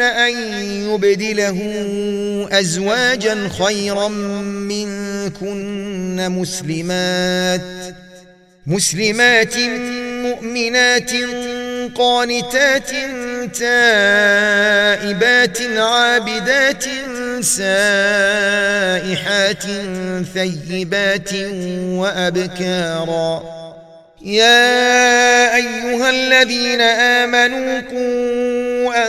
أن يبدله أزواجا خيرا منكن مسلمات مسلمات مؤمنات قانتات تائبات عابدات سائحات ثيبات وأبكارا. يا أيها الذين آمنوا قوا